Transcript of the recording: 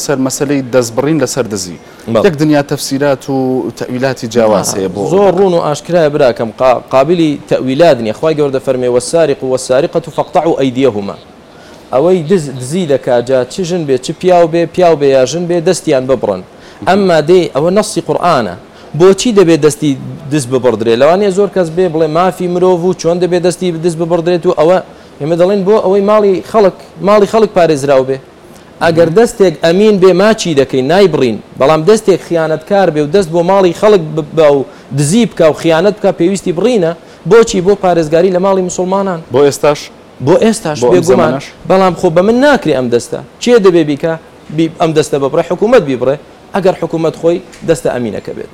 لەسەر مەسلەی دەستبڕین لەسەر دزی یەک دنیا تەفسیرات و تەویلاتی جیاواز هەیە بۆ زۆر ڕون و ئاشکرایە براکەم قابلی تەویلات نیە خخوای گەوردە فەرمێ وەساریق و وەساریقەت و فەقطع و ئەیدیەهما ئەوەی دز دزی دەکجا چ ژن بێ چ پیاو بێ پیاو بێ یاژن بێ دەستیان ببڕن ئەمما دێ ئەوە نەسی قورآانە بۆچی دەبێت دەستی دز ببڕدرێت لەوانێ زۆر کەس بێ بڵێ مافی مرۆڤ و چۆن دەبێت دەستی دز ببڕدرێت و ئەوە ئێمە دەڵێن بۆ ئەوەی ماڵی خەڵک ماڵی خەڵک پارێزراو بێ ئەگەر دەستێک ئەمین بێ ماچی دەکەین نایبڕین بەڵام دەستێک خیانەتکار بێ و دەست بۆ ماڵی خەڵک بە و دزی بکە و خیانەت بکە پێویستی بڕینە بۆچی بۆ پارێزگاری لە ماڵی مسلمانان بۆ ئێستاش بۆ ئێستاش بێگومان بەڵام خۆ بە من ناکری ئەم دەستە چێ دەبێ بیکە ئەم دەستە بەبڕە حکوومەت بیبڕێ ئەگەر حکوومەت خۆی دەستە ئەمینەکە بێت.